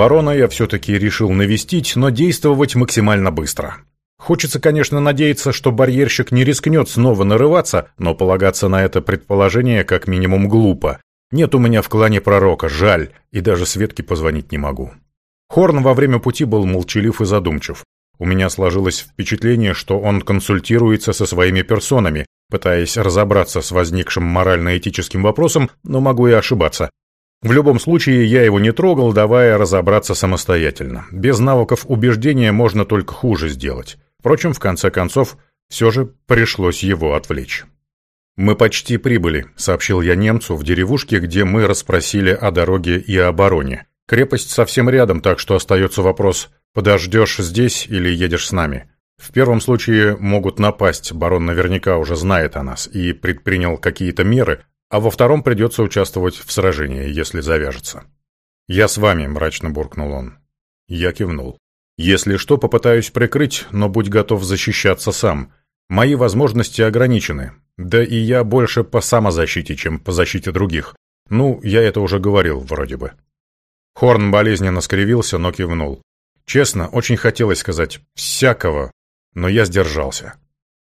Барона я все-таки решил навестить, но действовать максимально быстро. Хочется, конечно, надеяться, что барьерщик не рискнет снова нарываться, но полагаться на это предположение как минимум глупо. Нет у меня в клане пророка, жаль, и даже Светке позвонить не могу. Хорн во время пути был молчалив и задумчив. У меня сложилось впечатление, что он консультируется со своими персонами, пытаясь разобраться с возникшим морально-этическим вопросом, но могу и ошибаться. В любом случае, я его не трогал, давая разобраться самостоятельно. Без навыков убеждения можно только хуже сделать. Впрочем, в конце концов, все же пришлось его отвлечь. «Мы почти прибыли», — сообщил я немцу в деревушке, где мы расспросили о дороге и обороне. «Крепость совсем рядом, так что остается вопрос, подождешь здесь или едешь с нами?» В первом случае могут напасть, барон наверняка уже знает о нас и предпринял какие-то меры, а во втором придется участвовать в сражении, если завяжется. «Я с вами», — мрачно буркнул он. Я кивнул. «Если что, попытаюсь прикрыть, но будь готов защищаться сам. Мои возможности ограничены, да и я больше по самозащите, чем по защите других. Ну, я это уже говорил, вроде бы». Хорн болезненно скривился, но кивнул. Честно, очень хотелось сказать «всякого», но я сдержался.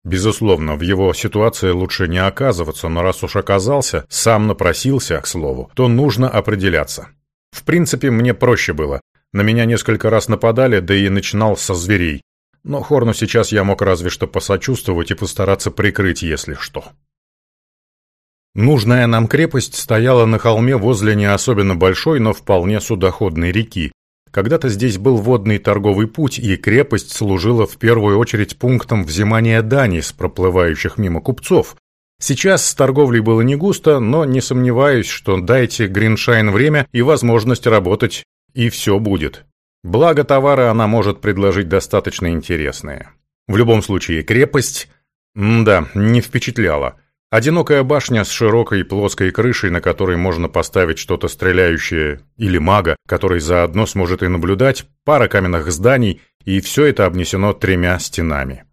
Безусловно, в его ситуации лучше не оказываться, но раз уж оказался, сам напросился, к слову, то нужно определяться. В принципе, мне проще было. На меня несколько раз нападали, да и начинал со зверей. Но Хорну сейчас я мог разве что посочувствовать и постараться прикрыть, если что. Нужная нам крепость стояла на холме возле не особенно большой, но вполне судоходной реки, когда-то здесь был водный торговый путь, и крепость служила в первую очередь пунктом взимания дани с проплывающих мимо купцов. Сейчас с торговлей было не густо, но не сомневаюсь, что дайте Гриншайн время и возможность работать, и все будет. Благо товары она может предложить достаточно интересные. В любом случае, крепость, да, не впечатляла. Одинокая башня с широкой плоской крышей, на которой можно поставить что-то стреляющее, или мага, который заодно сможет и наблюдать, пара каменных зданий, и все это обнесено тремя стенами.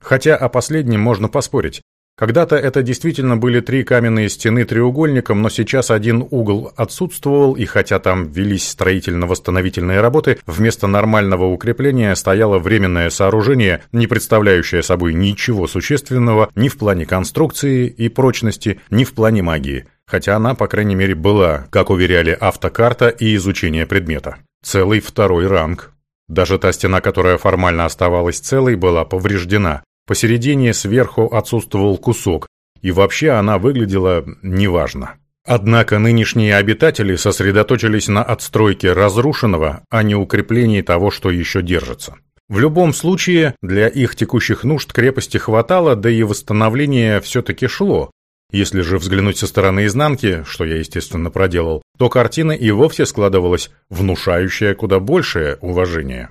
Хотя о последнем можно поспорить. Когда-то это действительно были три каменные стены треугольником, но сейчас один угол отсутствовал, и хотя там велись строительно-восстановительные работы, вместо нормального укрепления стояло временное сооружение, не представляющее собой ничего существенного ни в плане конструкции и прочности, ни в плане магии. Хотя она, по крайней мере, была, как уверяли автокарта и изучение предмета. Целый второй ранг. Даже та стена, которая формально оставалась целой, была повреждена. Посередине сверху отсутствовал кусок, и вообще она выглядела неважно. Однако нынешние обитатели сосредоточились на отстройке разрушенного, а не укреплении того, что еще держится. В любом случае, для их текущих нужд крепости хватало, да и восстановление все-таки шло. Если же взглянуть со стороны изнанки, что я, естественно, проделал, то картина и вовсе складывалась внушающая куда большее уважение.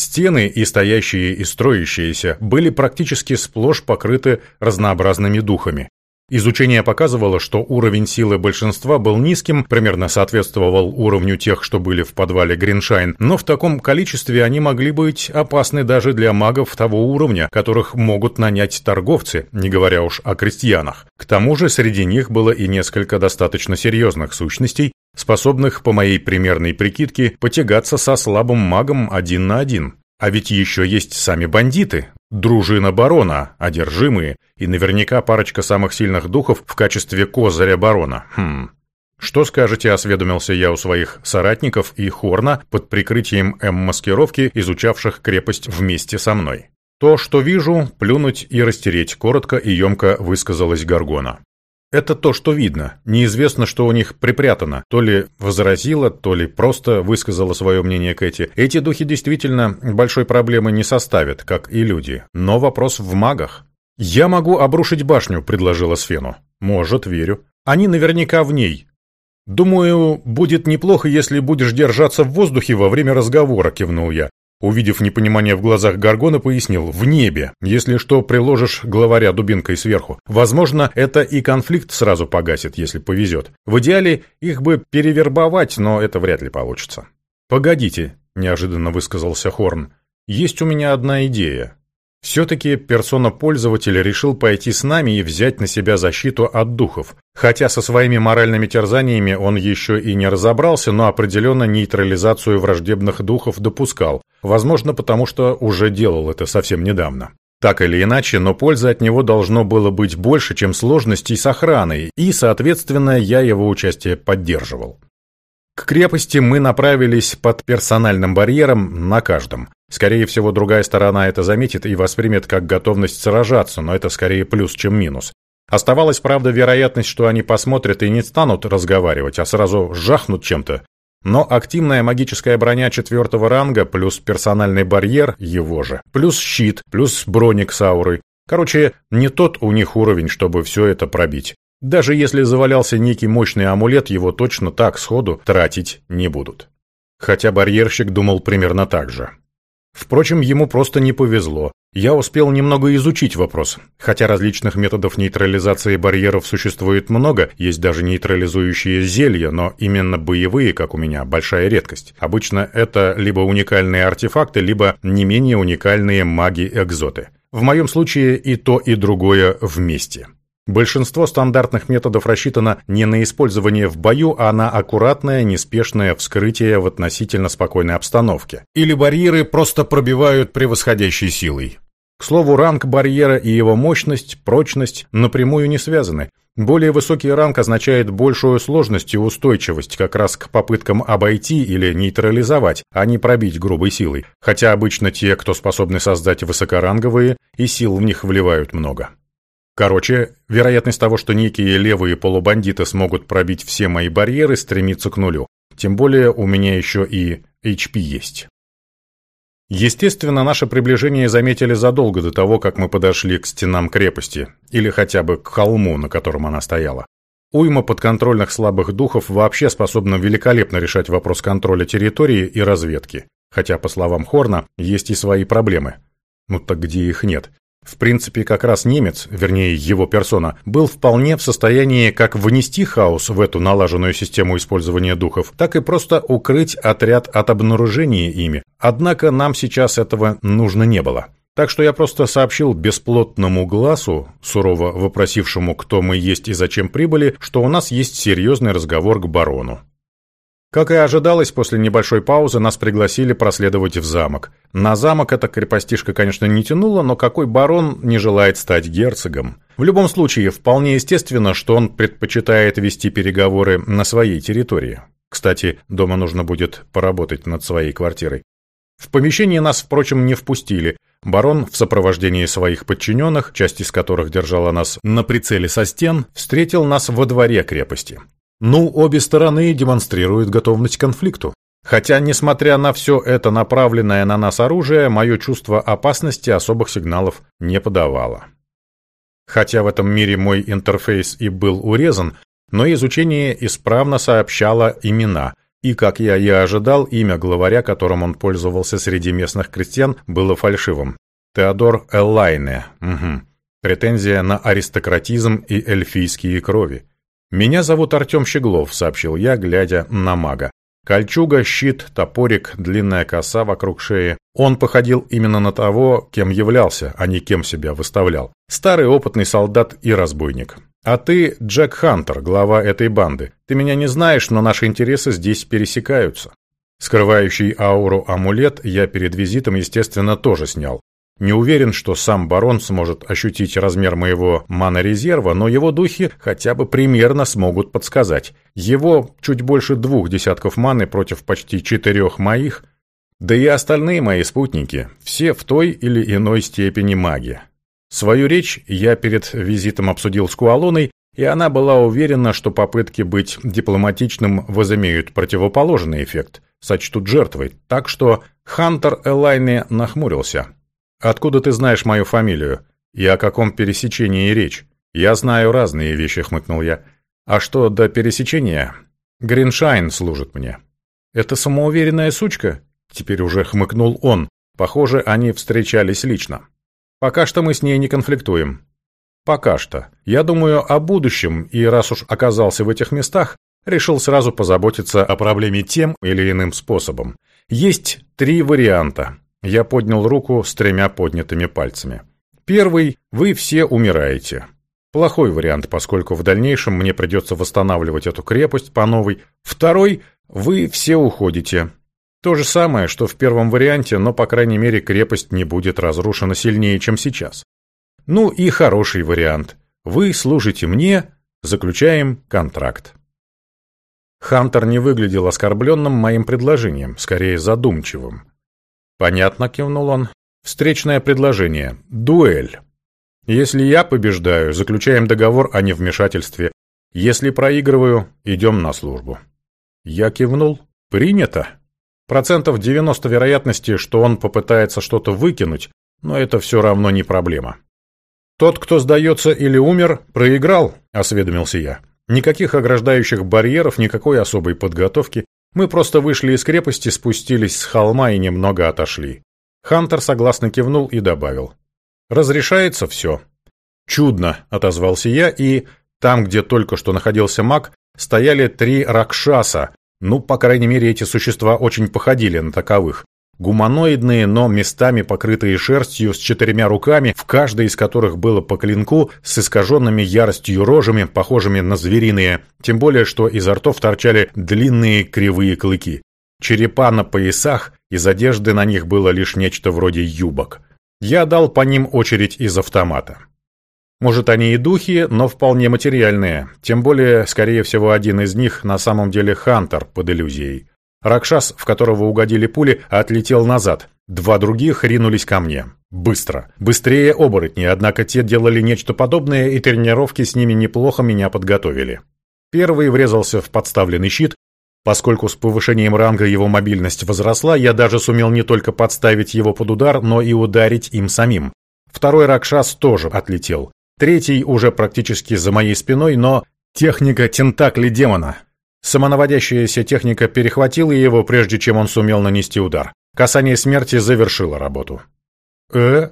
Стены, и стоящие, и строящиеся, были практически сплошь покрыты разнообразными духами. Изучение показывало, что уровень силы большинства был низким, примерно соответствовал уровню тех, что были в подвале Гриншайн, но в таком количестве они могли быть опасны даже для магов того уровня, которых могут нанять торговцы, не говоря уж о крестьянах. К тому же среди них было и несколько достаточно серьезных сущностей, способных, по моей примерной прикидке, потягаться со слабым магом один на один. А ведь еще есть сами бандиты, дружина барона, одержимые, и наверняка парочка самых сильных духов в качестве козыря барона. Хм. Что скажете, осведомился я у своих соратников и Хорна под прикрытием М-маскировки, изучавших крепость вместе со мной. То, что вижу, плюнуть и растереть, коротко и емко высказалась Гаргона. Это то, что видно. Неизвестно, что у них припрятано. То ли возразила, то ли просто высказала свое мнение Кэти. Эти духи действительно большой проблемы не составят, как и люди. Но вопрос в магах. «Я могу обрушить башню», — предложила Сфену. «Может, верю. Они наверняка в ней. «Думаю, будет неплохо, если будешь держаться в воздухе во время разговора», — кивнул я. Увидев непонимание в глазах Гаргона, пояснил «в небе, если что, приложишь главаря дубинкой сверху. Возможно, это и конфликт сразу погасит, если повезет. В идеале их бы перевербовать, но это вряд ли получится». «Погодите», — неожиданно высказался Хорн, — «есть у меня одна идея». Все-таки персона-пользователь решил пойти с нами и взять на себя защиту от духов. Хотя со своими моральными терзаниями он еще и не разобрался, но определенно нейтрализацию враждебных духов допускал. Возможно, потому что уже делал это совсем недавно. Так или иначе, но пользы от него должно было быть больше, чем сложностей с охраной, и, соответственно, я его участие поддерживал. К крепости мы направились под персональным барьером на каждом. Скорее всего, другая сторона это заметит и воспримет как готовность сражаться, но это скорее плюс, чем минус. Оставалась, правда, вероятность, что они посмотрят и не станут разговаривать, а сразу жахнут чем-то. Но активная магическая броня четвертого ранга плюс персональный барьер его же, плюс щит, плюс броник с аурой. Короче, не тот у них уровень, чтобы все это пробить. Даже если завалялся некий мощный амулет, его точно так сходу тратить не будут. Хотя барьерщик думал примерно так же. Впрочем, ему просто не повезло. Я успел немного изучить вопрос. Хотя различных методов нейтрализации барьеров существует много, есть даже нейтрализующие зелья, но именно боевые, как у меня, большая редкость. Обычно это либо уникальные артефакты, либо не менее уникальные маги-экзоты. В моем случае и то, и другое вместе. Большинство стандартных методов рассчитано не на использование в бою, а на аккуратное, неспешное вскрытие в относительно спокойной обстановке. Или барьеры просто пробивают превосходящей силой. К слову, ранг барьера и его мощность, прочность напрямую не связаны. Более высокий ранг означает большую сложность и устойчивость как раз к попыткам обойти или нейтрализовать, а не пробить грубой силой. Хотя обычно те, кто способны создать высокоранговые, и сил в них вливают много. Короче, вероятность того, что некие левые полубандиты смогут пробить все мои барьеры, стремится к нулю. Тем более у меня еще и HP есть. Естественно, наше приближение заметили задолго до того, как мы подошли к стенам крепости, или хотя бы к холму, на котором она стояла. Уйма подконтрольных слабых духов вообще способна великолепно решать вопрос контроля территории и разведки. Хотя, по словам Хорна, есть и свои проблемы. Ну так где их нет? В принципе, как раз немец, вернее его персона, был вполне в состоянии как внести хаос в эту налаженную систему использования духов, так и просто укрыть отряд от обнаружения ими. Однако нам сейчас этого нужно не было. Так что я просто сообщил бесплотному глазу, сурово вопросившему, кто мы есть и зачем прибыли, что у нас есть серьезный разговор к барону. Как и ожидалось, после небольшой паузы нас пригласили проследовать в замок. На замок эта крепостишка, конечно, не тянула, но какой барон не желает стать герцогом? В любом случае, вполне естественно, что он предпочитает вести переговоры на своей территории. Кстати, дома нужно будет поработать над своей квартирой. В помещение нас, впрочем, не впустили. Барон в сопровождении своих подчиненных, часть из которых держала нас на прицеле со стен, встретил нас во дворе крепости. Ну, обе стороны демонстрируют готовность к конфликту. Хотя, несмотря на все это направленное на нас оружие, мое чувство опасности особых сигналов не подавало. Хотя в этом мире мой интерфейс и был урезан, но изучение исправно сообщало имена, и, как я и ожидал, имя главаря, которым он пользовался среди местных крестьян, было фальшивым. Теодор Эллайне. Угу. Претензия на аристократизм и эльфийские крови. «Меня зовут Артем Щеглов», — сообщил я, глядя на мага. Кольчуга, щит, топорик, длинная коса вокруг шеи. Он походил именно на того, кем являлся, а не кем себя выставлял. Старый опытный солдат и разбойник. А ты Джек Хантер, глава этой банды. Ты меня не знаешь, но наши интересы здесь пересекаются. Скрывающий ауру амулет я перед визитом, естественно, тоже снял. Не уверен, что сам барон сможет ощутить размер моего мана-резерва, но его духи хотя бы примерно смогут подсказать. Его чуть больше двух десятков маны против почти четырех моих, да и остальные мои спутники, все в той или иной степени маги. Свою речь я перед визитом обсудил с Куалоной, и она была уверена, что попытки быть дипломатичным возымеют противоположный эффект, сочтут жертвой, так что Хантер Элайне нахмурился. «Откуда ты знаешь мою фамилию? И о каком пересечении речь?» «Я знаю разные вещи», — хмыкнул я. «А что до пересечения?» «Гриншайн служит мне». «Это самоуверенная сучка?» Теперь уже хмыкнул он. Похоже, они встречались лично. «Пока что мы с ней не конфликтуем». «Пока что. Я думаю о будущем, и раз уж оказался в этих местах, решил сразу позаботиться о проблеме тем или иным способом. Есть три варианта. Я поднял руку с тремя поднятыми пальцами. Первый – вы все умираете. Плохой вариант, поскольку в дальнейшем мне придется восстанавливать эту крепость по новой. Второй – вы все уходите. То же самое, что в первом варианте, но, по крайней мере, крепость не будет разрушена сильнее, чем сейчас. Ну и хороший вариант. Вы служите мне, заключаем контракт. Хантер не выглядел оскорбленным моим предложением, скорее задумчивым. «Понятно», — кивнул он. «Встречное предложение. Дуэль. Если я побеждаю, заключаем договор о невмешательстве. Если проигрываю, идем на службу». Я кивнул. «Принято». Процентов 90 вероятности, что он попытается что-то выкинуть, но это все равно не проблема. «Тот, кто сдается или умер, проиграл», — осведомился я. «Никаких ограждающих барьеров, никакой особой подготовки. Мы просто вышли из крепости, спустились с холма и немного отошли». Хантер согласно кивнул и добавил. «Разрешается все». «Чудно», — отозвался я, и там, где только что находился маг, стояли три ракшаса, ну, по крайней мере, эти существа очень походили на таковых. Гуманоидные, но местами покрытые шерстью, с четырьмя руками, в каждой из которых было по клинку, с искаженными яростью рожами, похожими на звериные, тем более, что изо ртов торчали длинные кривые клыки. Черепа на поясах, из одежды на них было лишь нечто вроде юбок. Я дал по ним очередь из автомата. Может, они и духи, но вполне материальные. Тем более, скорее всего, один из них на самом деле Хантер под иллюзией. Ракшас, в которого угодили пули, отлетел назад. Два других ринулись ко мне. Быстро. Быстрее оборотни, однако те делали нечто подобное, и тренировки с ними неплохо меня подготовили. Первый врезался в подставленный щит. Поскольку с повышением ранга его мобильность возросла, я даже сумел не только подставить его под удар, но и ударить им самим. Второй Ракшас тоже отлетел. Третий уже практически за моей спиной, но техника тентакли демона. Самонаводящаяся техника перехватила его, прежде чем он сумел нанести удар. Касание смерти завершило работу. Э?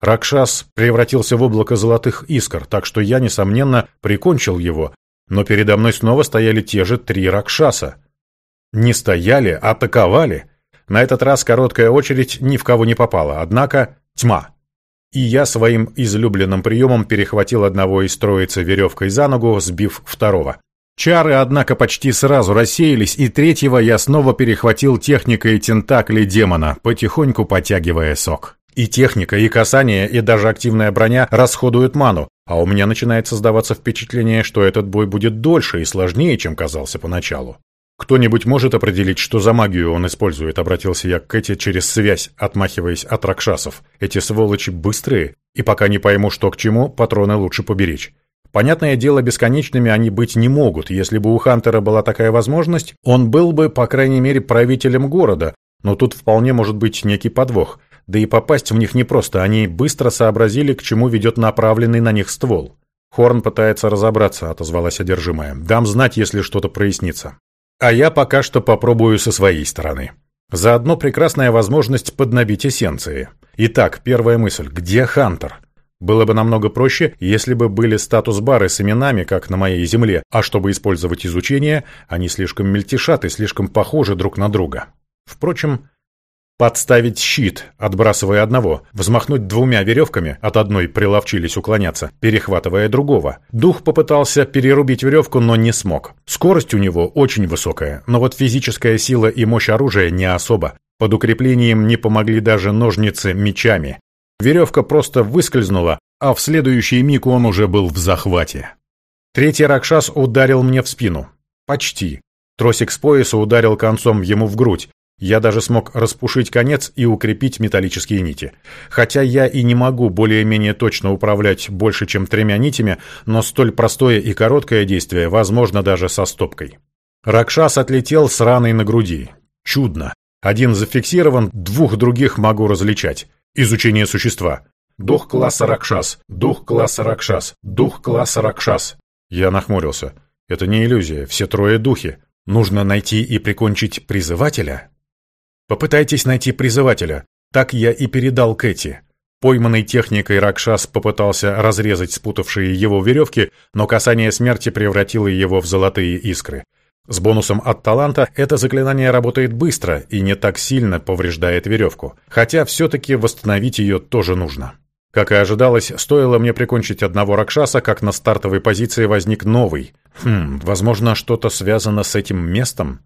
Ракшас превратился в облако золотых искр, так что я, несомненно, прикончил его, но передо мной снова стояли те же три Ракшаса. Не стояли, а атаковали. На этот раз короткая очередь ни в кого не попала, однако тьма и я своим излюбленным приемом перехватил одного из троицы веревкой за ногу, сбив второго. Чары, однако, почти сразу рассеялись, и третьего я снова перехватил техникой тентакли демона, потихоньку потягивая сок. И техника, и касание, и даже активная броня расходуют ману, а у меня начинает создаваться впечатление, что этот бой будет дольше и сложнее, чем казался поначалу. «Кто-нибудь может определить, что за магию он использует?» — обратился я к Кэти через связь, отмахиваясь от ракшасов. «Эти сволочи быстрые, и пока не пойму, что к чему, патроны лучше поберечь». Понятное дело, бесконечными они быть не могут. Если бы у Хантера была такая возможность, он был бы, по крайней мере, правителем города. Но тут вполне может быть некий подвох. Да и попасть в них непросто. Они быстро сообразили, к чему ведет направленный на них ствол. «Хорн пытается разобраться», — отозвалась одержимая. «Дам знать, если что-то прояснится». А я пока что попробую со своей стороны. Заодно прекрасная возможность поднабить эссенции. Итак, первая мысль. Где Хантер? Было бы намного проще, если бы были статус-бары с именами, как на моей земле, а чтобы использовать изучение, они слишком мельтешат и слишком похожи друг на друга. Впрочем, Подставить щит, отбрасывая одного, взмахнуть двумя веревками, от одной приловчились уклоняться, перехватывая другого. Дух попытался перерубить веревку, но не смог. Скорость у него очень высокая, но вот физическая сила и мощь оружия не особо. Под укреплением не помогли даже ножницы мечами. Веревка просто выскользнула, а в следующий миг он уже был в захвате. Третий Ракшас ударил мне в спину. Почти. Тросик с пояса ударил концом ему в грудь, я даже смог распушить конец и укрепить металлические нити. Хотя я и не могу более-менее точно управлять больше, чем тремя нитями, но столь простое и короткое действие возможно даже со стопкой. Ракшас отлетел с раной на груди. Чудно. Один зафиксирован, двух других могу различать. Изучение существа. Дух класса Ракшас, дух класса Ракшас, дух класса Ракшас. Я нахмурился. Это не иллюзия, все трое духи. Нужно найти и прикончить призывателя? Попытайтесь найти призывателя. Так я и передал Кэти. Пойманный техникой Ракшас попытался разрезать спутавшие его веревки, но касание смерти превратило его в золотые искры. С бонусом от таланта это заклинание работает быстро и не так сильно повреждает веревку, хотя все-таки восстановить ее тоже нужно. Как и ожидалось, стоило мне прикончить одного Ракшаса, как на стартовой позиции возник новый. Хм, возможно, что-то связано с этим местом?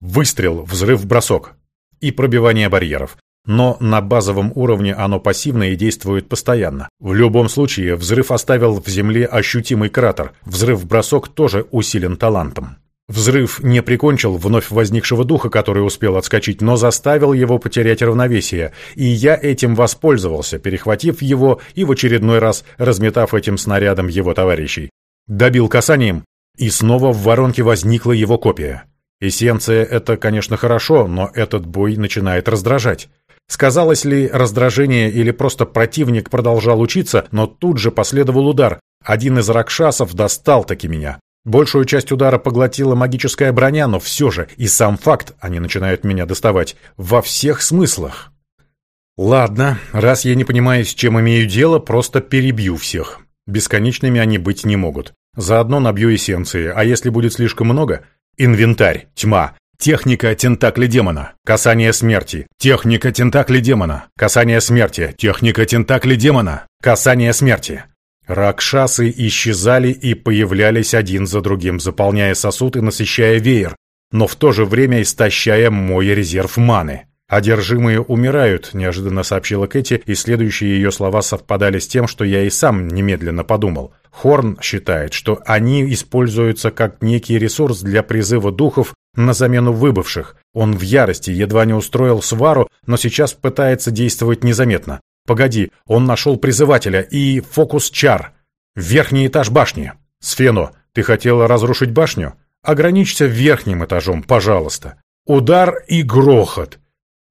Выстрел, взрыв, бросок. И пробивание барьеров. Но на базовом уровне оно пассивно и действует постоянно. В любом случае, взрыв оставил в земле ощутимый кратер. Взрыв-бросок тоже усилен талантом. Взрыв не прикончил вновь возникшего духа, который успел отскочить, но заставил его потерять равновесие, и я этим воспользовался, перехватив его и в очередной раз разметав этим снарядом его товарищей. Добил касанием, и снова в воронке возникла его копия. Эссенция — это, конечно, хорошо, но этот бой начинает раздражать. Сказалось ли раздражение или просто противник продолжал учиться, но тут же последовал удар. Один из ракшасов достал таки меня. Большую часть удара поглотила магическая броня, но все же и сам факт, они начинают меня доставать, во всех смыслах. Ладно, раз я не понимаю, с чем имею дело, просто перебью всех. Бесконечными они быть не могут. Заодно набью эссенции, а если будет слишком много? Инвентарь, тьма, техника тентакли демона, касание смерти, техника тентакли демона, касание смерти, техника тентакли демона, касание смерти. Ракшасы исчезали и появлялись один за другим, заполняя сосуд и насыщая веер, но в то же время истощая мой резерв маны. «Одержимые умирают», — неожиданно сообщила Кэти, и следующие ее слова совпадали с тем, что я и сам немедленно подумал. Хорн считает, что они используются как некий ресурс для призыва духов на замену выбывших. Он в ярости, едва не устроил свару, но сейчас пытается действовать незаметно. Погоди, он нашел призывателя и фокус-чар. Верхний этаж башни. Сфено, ты хотела разрушить башню? Ограничься верхним этажом, пожалуйста. Удар и грохот.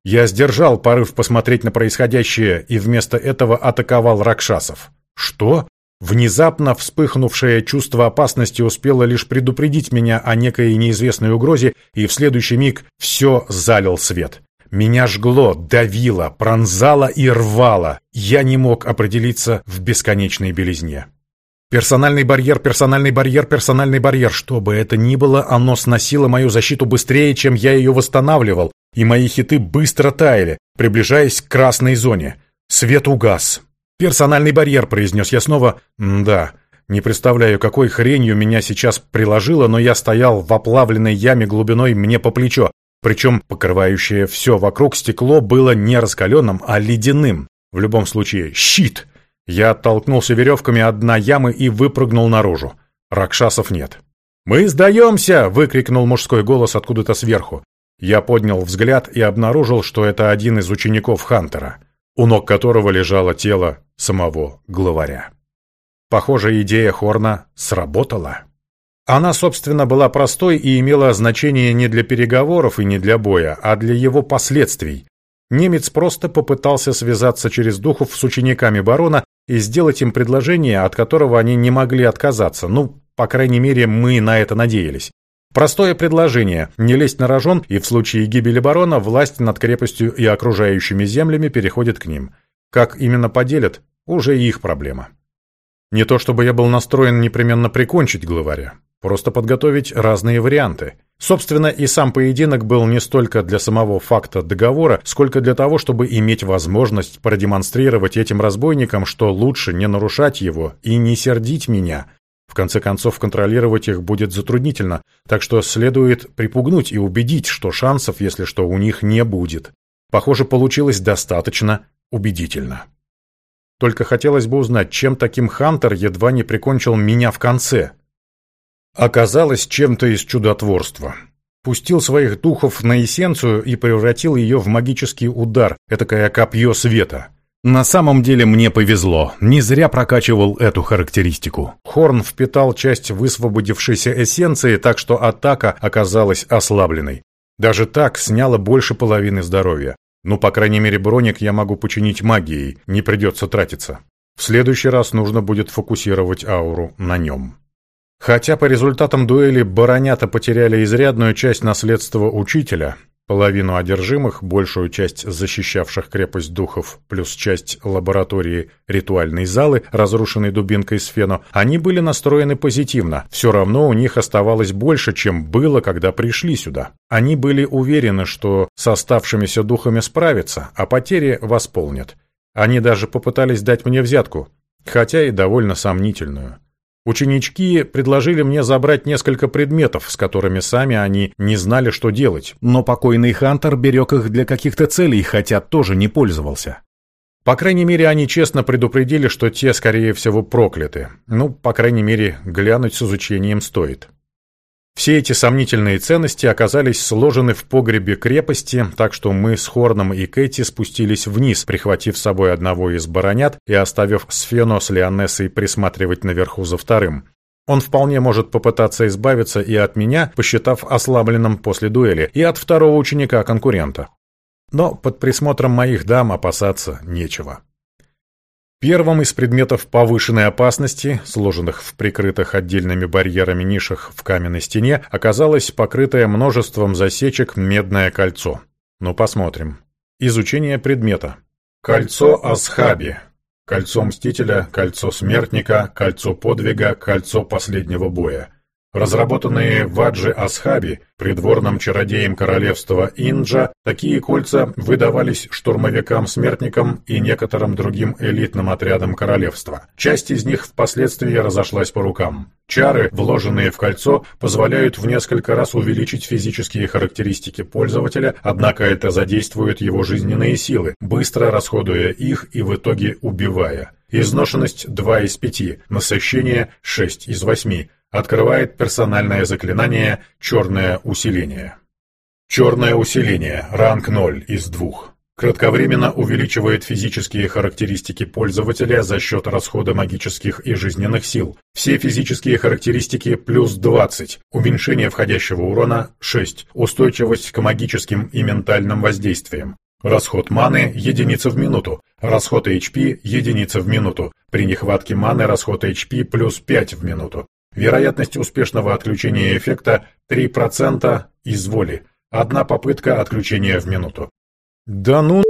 Я сдержал порыв посмотреть на происходящее и вместо этого атаковал Ракшасов. Что? Внезапно вспыхнувшее чувство опасности успело лишь предупредить меня о некой неизвестной угрозе, и в следующий миг все залил свет. Меня жгло, давило, пронзало и рвало. Я не мог определиться в бесконечной белизне. Персональный барьер, персональный барьер, персональный барьер. Что бы это ни было, оно сносило мою защиту быстрее, чем я ее восстанавливал, и мои хиты быстро таяли, приближаясь к красной зоне. Свет угас. «Персональный барьер», — произнес я снова. «Да». Не представляю, какой хренью меня сейчас приложило, но я стоял в оплавленной яме глубиной мне по плечо, причем покрывающее все вокруг стекло было не раскаленным, а ледяным. В любом случае, щит! Я оттолкнулся веревками от дна ямы и выпрыгнул наружу. Ракшасов нет. «Мы сдаемся!» — выкрикнул мужской голос откуда-то сверху. Я поднял взгляд и обнаружил, что это один из учеников Хантера, у ног которого лежало тело самого главаря. Похоже, идея Хорна сработала. Она, собственно, была простой и имела значение не для переговоров и не для боя, а для его последствий. Немец просто попытался связаться через духов с учениками барона и сделать им предложение, от которого они не могли отказаться. Ну, по крайней мере, мы на это надеялись. Простое предложение – не лезть на рожон, и в случае гибели барона власть над крепостью и окружающими землями переходит к ним. Как именно поделят – уже их проблема. Не то чтобы я был настроен непременно прикончить главаря. Просто подготовить разные варианты. Собственно, и сам поединок был не столько для самого факта договора, сколько для того, чтобы иметь возможность продемонстрировать этим разбойникам, что лучше не нарушать его и не сердить меня. В конце концов, контролировать их будет затруднительно, так что следует припугнуть и убедить, что шансов, если что, у них не будет. Похоже, получилось достаточно убедительно. Только хотелось бы узнать, чем таким Хантер едва не прикончил меня в конце оказалось чем-то из чудотворства. Пустил своих духов на эссенцию и превратил ее в магический удар, этакое копье света. На самом деле мне повезло, не зря прокачивал эту характеристику. Хорн впитал часть высвободившейся эссенции, так что атака оказалась ослабленной. Даже так сняло больше половины здоровья. Ну, по крайней мере, броник я могу починить магией, не придется тратиться. В следующий раз нужно будет фокусировать ауру на нем. Хотя по результатам дуэли баронята потеряли изрядную часть наследства учителя, Половину одержимых, большую часть защищавших крепость духов, плюс часть лаборатории ритуальной залы, разрушенной дубинкой Сфено, они были настроены позитивно. Все равно у них оставалось больше, чем было, когда пришли сюда. Они были уверены, что с оставшимися духами справятся, а потери восполнят. Они даже попытались дать мне взятку, хотя и довольно сомнительную. Ученички предложили мне забрать несколько предметов, с которыми сами они не знали, что делать, но покойный Хантер берег их для каких-то целей, хотя тоже не пользовался. По крайней мере, они честно предупредили, что те, скорее всего, прокляты. Ну, по крайней мере, глянуть с изучением стоит. Все эти сомнительные ценности оказались сложены в погребе крепости, так что мы с Хорном и Кэти спустились вниз, прихватив с собой одного из баронят и оставив Сфено с Лионессой присматривать наверху за вторым. Он вполне может попытаться избавиться и от меня, посчитав ослабленным после дуэли, и от второго ученика-конкурента. Но под присмотром моих дам опасаться нечего. Первым из предметов повышенной опасности, сложенных в прикрытых отдельными барьерами нишах в каменной стене, оказалось покрытое множеством засечек медное кольцо. Ну, посмотрим. Изучение предмета. Кольцо Асхаби. Кольцо Мстителя, кольцо Смертника, кольцо Подвига, кольцо Последнего Боя. Разработанные в Аджи-Асхаби, придворным чародеем королевства Инджа, такие кольца выдавались штурмовикам-смертникам и некоторым другим элитным отрядам королевства. Часть из них впоследствии разошлась по рукам. Чары, вложенные в кольцо, позволяют в несколько раз увеличить физические характеристики пользователя, однако это задействует его жизненные силы, быстро расходуя их и в итоге убивая. Изношенность 2 из 5, насыщение 6 из 8, Открывает персональное заклинание «Черное усиление». Черное усиление, ранг 0 из 2. Кратковременно увеличивает физические характеристики пользователя за счет расхода магических и жизненных сил. Все физические характеристики плюс 20, уменьшение входящего урона 6, устойчивость к магическим и ментальным воздействиям. Расход маны – единица в минуту, расход HP – единица в минуту. При нехватке маны расход HP плюс 5 в минуту. Вероятность успешного отключения эффекта 3% из воли. Одна попытка отключения в минуту. Да ну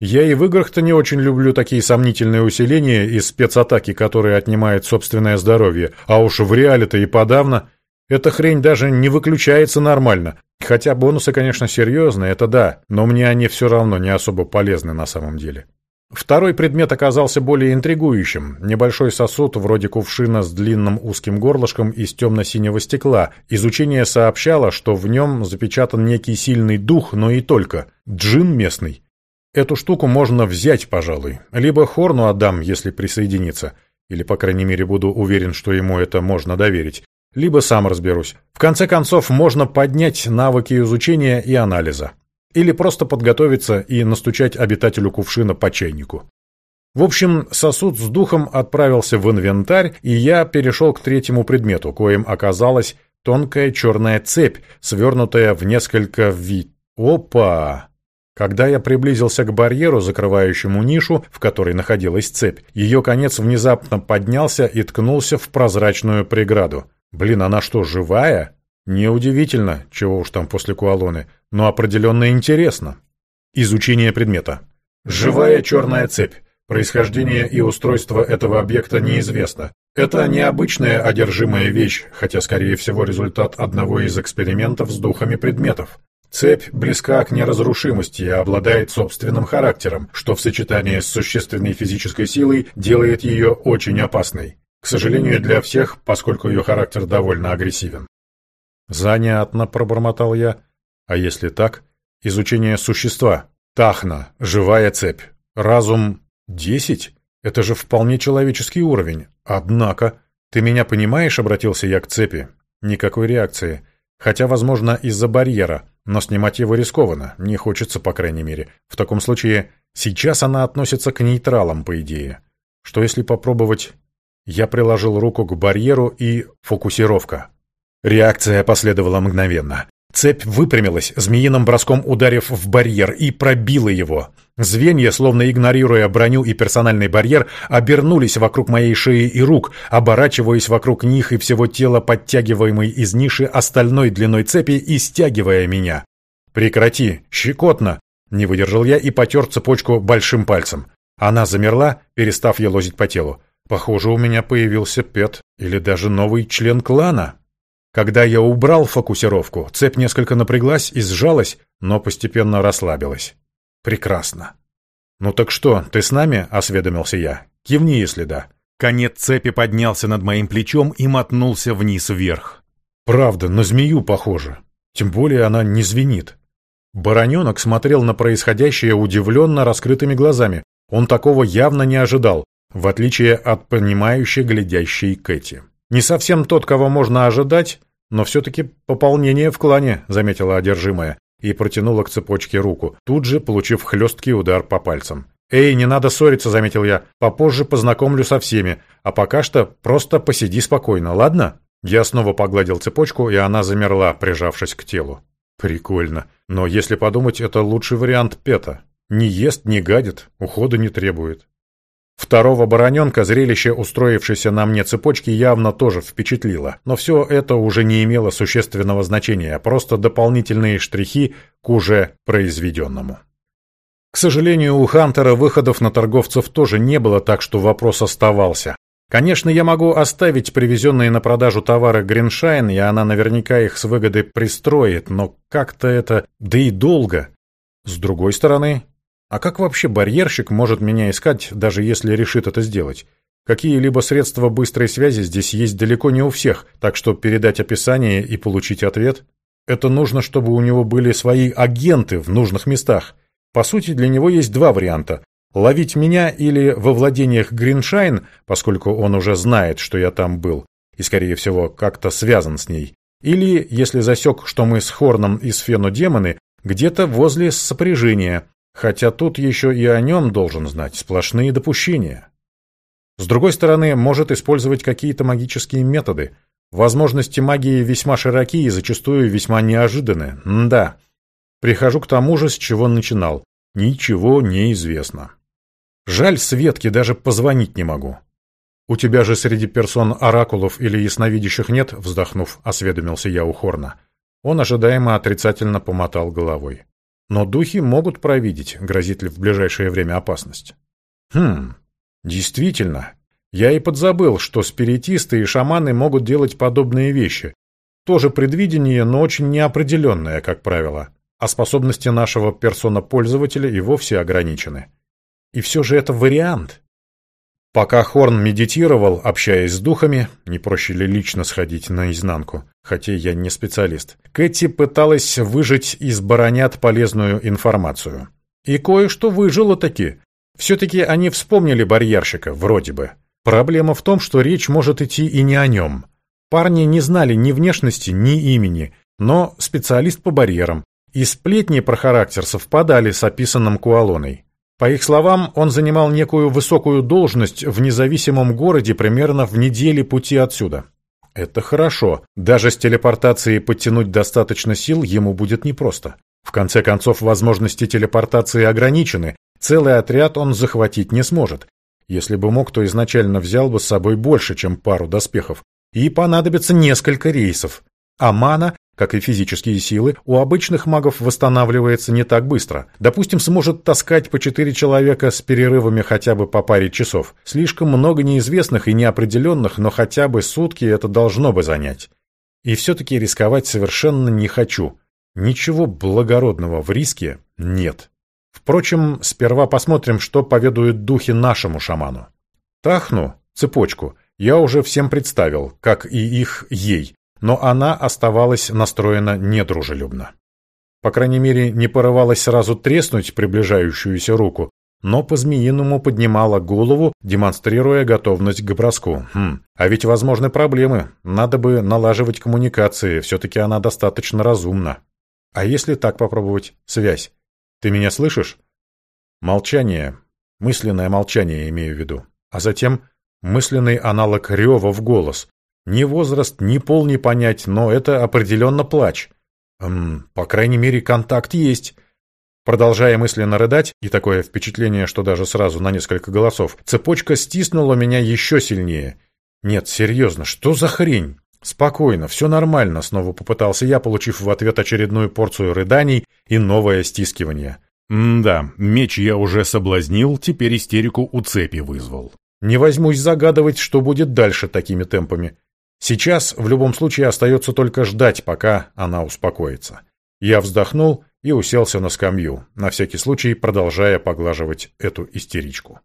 я и в играх-то не очень люблю такие сомнительные усиления и спецатаки, которые отнимают собственное здоровье, а уж в реале-то и подавно. Эта хрень даже не выключается нормально. Хотя бонусы, конечно, серьезные, это да, но мне они все равно не особо полезны на самом деле. Второй предмет оказался более интригующим. Небольшой сосуд, вроде кувшина с длинным узким горлышком из темно-синего стекла. Изучение сообщало, что в нем запечатан некий сильный дух, но и только. Джин местный. Эту штуку можно взять, пожалуй. Либо Хорну отдам, если присоединится. Или, по крайней мере, буду уверен, что ему это можно доверить. Либо сам разберусь. В конце концов, можно поднять навыки изучения и анализа. Или просто подготовиться и настучать обитателю кувшина по чайнику. В общем, сосуд с духом отправился в инвентарь, и я перешел к третьему предмету, коим оказалась тонкая черная цепь, свернутая в несколько ви... Опа! Когда я приблизился к барьеру, закрывающему нишу, в которой находилась цепь, ее конец внезапно поднялся и ткнулся в прозрачную преграду. Блин, она что, живая? Неудивительно, чего уж там после Куалоны, но определенно интересно. Изучение предмета. Живая черная цепь. Происхождение и устройство этого объекта неизвестно. Это необычная одержимая вещь, хотя, скорее всего, результат одного из экспериментов с духами предметов. Цепь близка к неразрушимости и обладает собственным характером, что в сочетании с существенной физической силой делает ее очень опасной. К сожалению для всех, поскольку ее характер довольно агрессивен. «Занятно», — пробормотал я. «А если так? Изучение существа. Тахна. Живая цепь. Разум. Десять? Это же вполне человеческий уровень. Однако...» «Ты меня понимаешь?» — обратился я к цепи. Никакой реакции. Хотя, возможно, из-за барьера. Но снимать его рискованно. Не хочется, по крайней мере. В таком случае, сейчас она относится к нейтралам, по идее. Что если попробовать... Я приложил руку к барьеру и... Фокусировка. Реакция последовала мгновенно. Цепь выпрямилась, змеиным броском ударив в барьер, и пробила его. Звенья, словно игнорируя броню и персональный барьер, обернулись вокруг моей шеи и рук, оборачиваясь вокруг них и всего тела, подтягиваемой из ниши остальной длиной цепи и стягивая меня. «Прекрати! Щекотно!» Не выдержал я и потер цепочку большим пальцем. Она замерла, перестав елозить по телу. Похоже, у меня появился пет или даже новый член клана. Когда я убрал фокусировку, цепь несколько напряглась и сжалась, но постепенно расслабилась. Прекрасно. «Ну так что, ты с нами?» — осведомился я. «Кивни, если да». Конец цепи поднялся над моим плечом и мотнулся вниз-вверх. «Правда, на змею похоже. Тем более она не звенит». Бароненок смотрел на происходящее удивленно раскрытыми глазами. Он такого явно не ожидал, в отличие от понимающей глядящей Кэти. «Не совсем тот, кого можно ожидать, но все-таки пополнение в клане», — заметила одержимая и протянула к цепочке руку, тут же получив хлесткий удар по пальцам. «Эй, не надо ссориться», — заметил я. «Попозже познакомлю со всеми, а пока что просто посиди спокойно, ладно?» Я снова погладил цепочку, и она замерла, прижавшись к телу. Прикольно. Но если подумать, это лучший вариант Пета. Не ест, не гадит, ухода не требует. Второго бароненка зрелище устроившейся на мне цепочки явно тоже впечатлило, но все это уже не имело существенного значения, просто дополнительные штрихи к уже произведенному. К сожалению, у Хантера выходов на торговцев тоже не было, так что вопрос оставался. Конечно, я могу оставить привезенные на продажу товары Гриншайн, и она наверняка их с выгодой пристроит, но как-то это... да и долго. С другой стороны, а как вообще барьерщик может меня искать, даже если решит это сделать? Какие-либо средства быстрой связи здесь есть далеко не у всех, так что передать описание и получить ответ? Это нужно, чтобы у него были свои агенты в нужных местах. По сути, для него есть два варианта. Ловить меня или во владениях Гриншайн, поскольку он уже знает, что я там был, и, скорее всего, как-то связан с ней. Или, если засек, что мы с Хорном и Сфену демоны, где-то возле сопряжения, хотя тут еще и о нем должен знать, сплошные допущения. С другой стороны, может использовать какие-то магические методы. Возможности магии весьма широки и зачастую весьма неожиданны. М да. Прихожу к тому же, с чего начинал. Ничего не известно. Жаль, Светке даже позвонить не могу. «У тебя же среди персон оракулов или ясновидящих нет?» Вздохнув, осведомился я у Хорна. Он ожидаемо отрицательно помотал головой. «Но духи могут провидеть, грозит ли в ближайшее время опасность». «Хм, действительно. Я и подзабыл, что спиритисты и шаманы могут делать подобные вещи. Тоже предвидение, но очень неопределенное, как правило. А способности нашего персона-пользователя и вовсе ограничены. И все же это вариант. Пока Хорн медитировал, общаясь с духами, не проще ли лично сходить наизнанку, хотя я не специалист, Кэти пыталась выжать из баронят полезную информацию. И кое-что выжило таки. Все-таки они вспомнили барьерщика, вроде бы. Проблема в том, что речь может идти и не о нем. Парни не знали ни внешности, ни имени, но специалист по барьерам, и сплетни про характер совпадали с описанным Куалоной. По их словам, он занимал некую высокую должность в независимом городе примерно в неделе пути отсюда. Это хорошо. Даже с телепортацией подтянуть достаточно сил ему будет непросто. В конце концов, возможности телепортации ограничены. Целый отряд он захватить не сможет. Если бы мог, то изначально взял бы с собой больше, чем пару доспехов. И понадобится несколько рейсов. А мана как и физические силы, у обычных магов восстанавливается не так быстро. Допустим, сможет таскать по четыре человека с перерывами хотя бы по паре часов. Слишком много неизвестных и неопределенных, но хотя бы сутки это должно бы занять. И все-таки рисковать совершенно не хочу. Ничего благородного в риске нет. Впрочем, сперва посмотрим, что поведают духи нашему шаману. Тахну, цепочку, я уже всем представил, как и их ей, но она оставалась настроена недружелюбно. По крайней мере, не порывалась сразу треснуть приближающуюся руку, но по-змеиному поднимала голову, демонстрируя готовность к броску. Хм, а ведь возможны проблемы. Надо бы налаживать коммуникации, все-таки она достаточно разумна. А если так попробовать? Связь. Ты меня слышишь? Молчание. Мысленное молчание имею в виду. А затем мысленный аналог рева в голос. Ни возраст, ни пол не понять, но это определенно плач. Эм, по крайней мере, контакт есть. Продолжая мысленно рыдать, и такое впечатление, что даже сразу на несколько голосов, цепочка стиснула меня еще сильнее. Нет, серьезно, что за хрень? «Спокойно, все нормально», — снова попытался я, получив в ответ очередную порцию рыданий и новое стискивание. «М-да, меч я уже соблазнил, теперь истерику у цепи вызвал». «Не возьмусь загадывать, что будет дальше такими темпами. Сейчас в любом случае остается только ждать, пока она успокоится». Я вздохнул и уселся на скамью, на всякий случай продолжая поглаживать эту истеричку.